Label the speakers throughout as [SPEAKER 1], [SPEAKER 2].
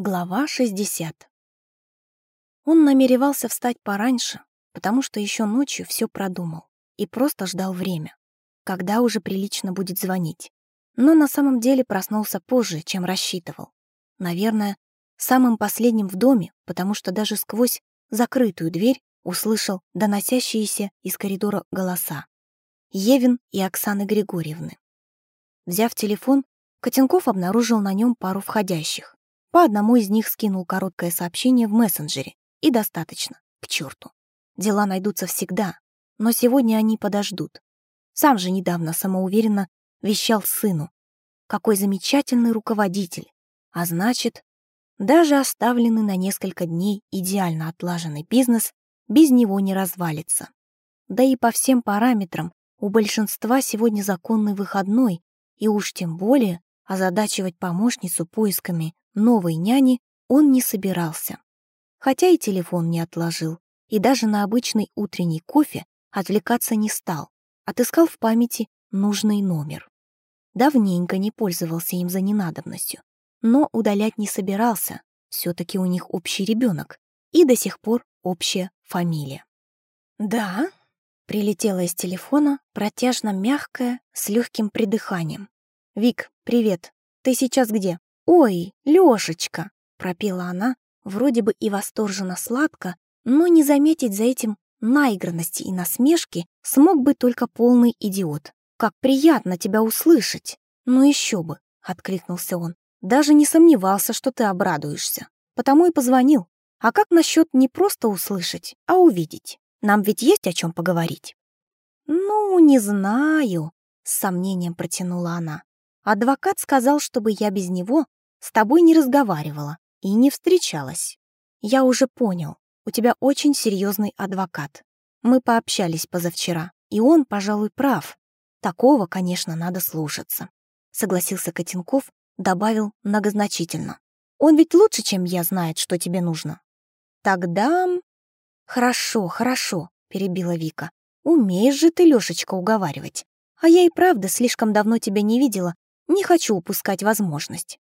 [SPEAKER 1] Глава 60. Он намеревался встать пораньше, потому что еще ночью все продумал и просто ждал время, когда уже прилично будет звонить. Но на самом деле проснулся позже, чем рассчитывал. Наверное, самым последним в доме, потому что даже сквозь закрытую дверь услышал доносящиеся из коридора голоса. Евин и Оксаны Григорьевны. Взяв телефон, Котенков обнаружил на нем пару входящих. По одному из них скинул короткое сообщение в мессенджере. И достаточно. К черту. Дела найдутся всегда. Но сегодня они подождут. Сам же недавно самоуверенно вещал сыну. Какой замечательный руководитель. А значит, даже оставленный на несколько дней идеально отлаженный бизнес без него не развалится. Да и по всем параметрам у большинства сегодня законный выходной, и уж тем более озадачивать помощницу поисками новой няни он не собирался. Хотя и телефон не отложил, и даже на обычный утренний кофе отвлекаться не стал, отыскал в памяти нужный номер. Давненько не пользовался им за ненадобностью, но удалять не собирался, все таки у них общий ребенок и до сих пор общая фамилия. «Да?» — прилетела из телефона протяжно мягкая, с легким придыханием. «Вик, привет. Ты сейчас где?» «Ой, Лёшечка!» — пропела она, вроде бы и восторженно сладко, но не заметить за этим наигранности и насмешки смог бы только полный идиот. «Как приятно тебя услышать!» «Ну еще бы!» — откликнулся он. «Даже не сомневался, что ты обрадуешься. Потому и позвонил. А как насчет не просто услышать, а увидеть? Нам ведь есть о чем поговорить?» «Ну, не знаю», — с сомнением протянула она. «Адвокат сказал, чтобы я без него с тобой не разговаривала и не встречалась. Я уже понял, у тебя очень серьезный адвокат. Мы пообщались позавчера, и он, пожалуй, прав. Такого, конечно, надо слушаться. Согласился Котенков, добавил многозначительно. Он ведь лучше, чем я, знает, что тебе нужно. Тогда... Хорошо, хорошо, перебила Вика. Умеешь же ты, Лёшечка, уговаривать. А я и правда слишком давно тебя не видела, не хочу упускать возможность.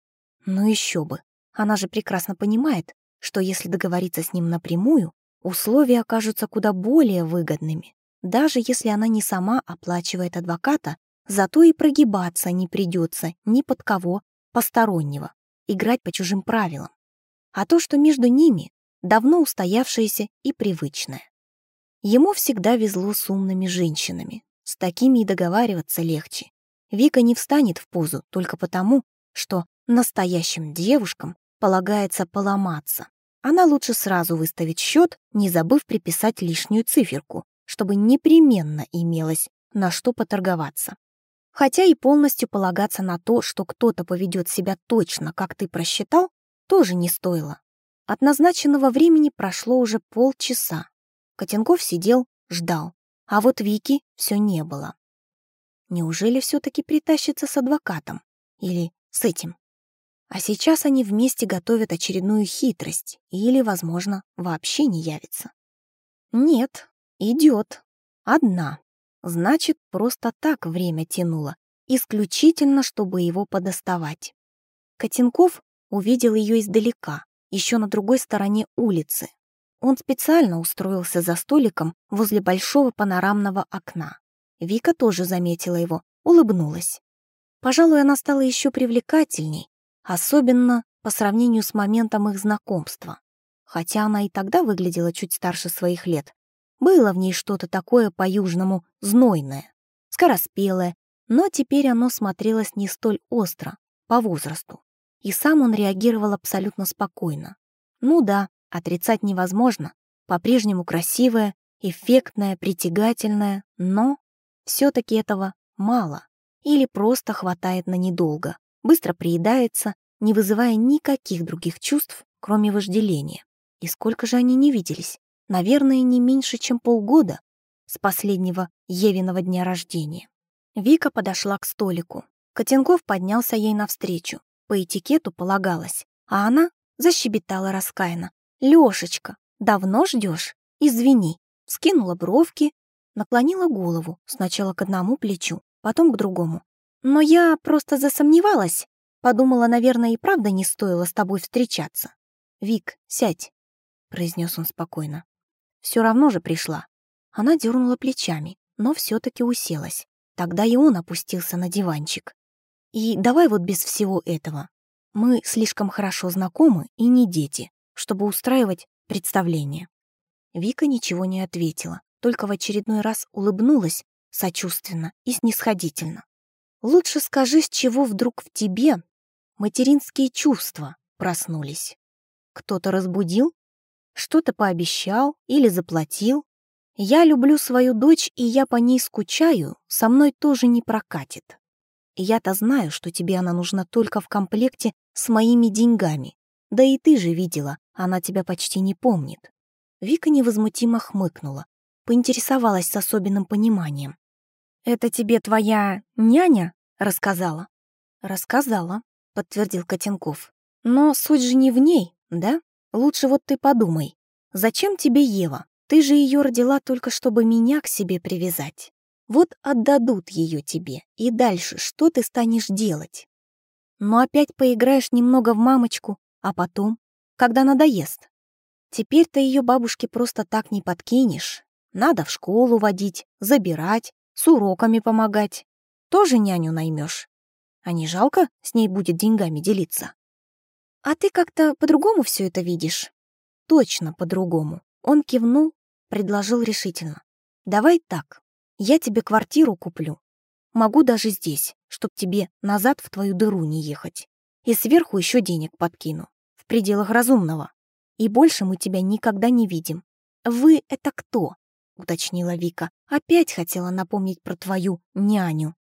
[SPEAKER 1] Ну еще бы. Она же прекрасно понимает, что если договориться с ним напрямую, условия окажутся куда более выгодными. Даже если она не сама оплачивает адвоката, зато и прогибаться не придется ни под кого постороннего, играть по чужим правилам. А то, что между ними давно устоявшееся и привычное. Ему всегда везло с умными женщинами. С такими и договариваться легче. Вика не встанет в позу только потому, что Настоящим девушкам полагается поломаться. Она лучше сразу выставить счет, не забыв приписать лишнюю циферку, чтобы непременно имелось на что поторговаться. Хотя и полностью полагаться на то, что кто-то поведет себя точно, как ты просчитал, тоже не стоило. От назначенного времени прошло уже полчаса. Котенков сидел, ждал, а вот Вики все не было. Неужели все-таки притащится с адвокатом? Или с этим? А сейчас они вместе готовят очередную хитрость или, возможно, вообще не явится. Нет, идет. Одна. Значит, просто так время тянуло, исключительно, чтобы его подоставать. Котенков увидел ее издалека, еще на другой стороне улицы. Он специально устроился за столиком возле большого панорамного окна. Вика тоже заметила его, улыбнулась. Пожалуй, она стала еще привлекательней, Особенно по сравнению с моментом их знакомства. Хотя она и тогда выглядела чуть старше своих лет. Было в ней что-то такое по-южному знойное, скороспелое, но теперь оно смотрелось не столь остро, по возрасту. И сам он реагировал абсолютно спокойно. Ну да, отрицать невозможно. По-прежнему красивая, эффектная, притягательная, но все таки этого мало. Или просто хватает на недолго быстро приедается, не вызывая никаких других чувств, кроме вожделения. И сколько же они не виделись? Наверное, не меньше, чем полгода с последнего Евиного дня рождения. Вика подошла к столику. Котенков поднялся ей навстречу. По этикету полагалось. А она защебетала раскаянно. «Лёшечка, давно ждешь? Извини». Скинула бровки, наклонила голову сначала к одному плечу, потом к другому. Но я просто засомневалась. Подумала, наверное, и правда не стоило с тобой встречаться. Вик, сядь, произнес он спокойно. Все равно же пришла. Она дернула плечами, но все таки уселась. Тогда и он опустился на диванчик. И давай вот без всего этого. Мы слишком хорошо знакомы и не дети, чтобы устраивать представление. Вика ничего не ответила, только в очередной раз улыбнулась сочувственно и снисходительно. Лучше скажи, с чего вдруг в тебе материнские чувства проснулись. Кто-то разбудил? Что-то пообещал или заплатил? Я люблю свою дочь, и я по ней скучаю, со мной тоже не прокатит. Я-то знаю, что тебе она нужна только в комплекте с моими деньгами. Да и ты же видела, она тебя почти не помнит. Вика невозмутимо хмыкнула, поинтересовалась с особенным пониманием. «Это тебе твоя няня рассказала?» «Рассказала», — подтвердил Котенков. «Но суть же не в ней, да? Лучше вот ты подумай. Зачем тебе Ева? Ты же ее родила только, чтобы меня к себе привязать. Вот отдадут ее тебе, и дальше что ты станешь делать? Ну опять поиграешь немного в мамочку, а потом, когда надоест. Теперь-то ее бабушке просто так не подкинешь. Надо в школу водить, забирать, с уроками помогать. Тоже няню наймешь. А не жалко с ней будет деньгами делиться? А ты как-то по-другому все это видишь? Точно по-другому. Он кивнул, предложил решительно. Давай так, я тебе квартиру куплю. Могу даже здесь, чтоб тебе назад в твою дыру не ехать. И сверху еще денег подкину. В пределах разумного. И больше мы тебя никогда не видим. Вы — это кто? — уточнила Вика. Опять хотела напомнить про твою няню.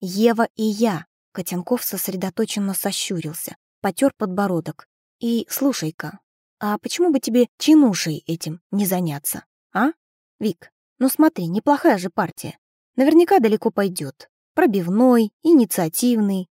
[SPEAKER 1] Ева и я. Котенков сосредоточенно сощурился, потер подбородок. И слушай-ка, а почему бы тебе чинушей этим не заняться, а? Вик, ну смотри, неплохая же партия. Наверняка далеко пойдет. Пробивной, инициативный,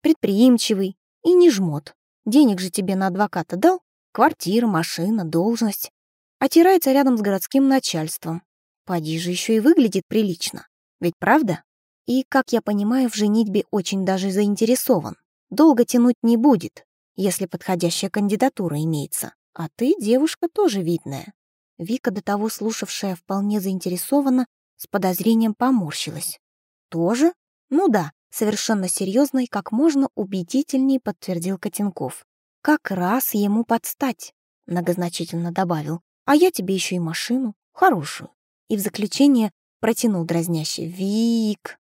[SPEAKER 1] предприимчивый и не жмот. Денег же тебе на адвоката дал? Квартира, машина, должность. Отирается рядом с городским начальством. Поди же еще и выглядит прилично. Ведь правда? И, как я понимаю, в женитьбе очень даже заинтересован. Долго тянуть не будет, если подходящая кандидатура имеется. А ты девушка тоже видная. Вика, до того слушавшая вполне заинтересованно, с подозрением поморщилась. «Тоже? Ну да, совершенно серьезно и как можно убедительнее подтвердил Котенков. «Как раз ему подстать», — многозначительно добавил. «А я тебе еще и машину, хорошую». И в заключение протянул дразняще. «Вик,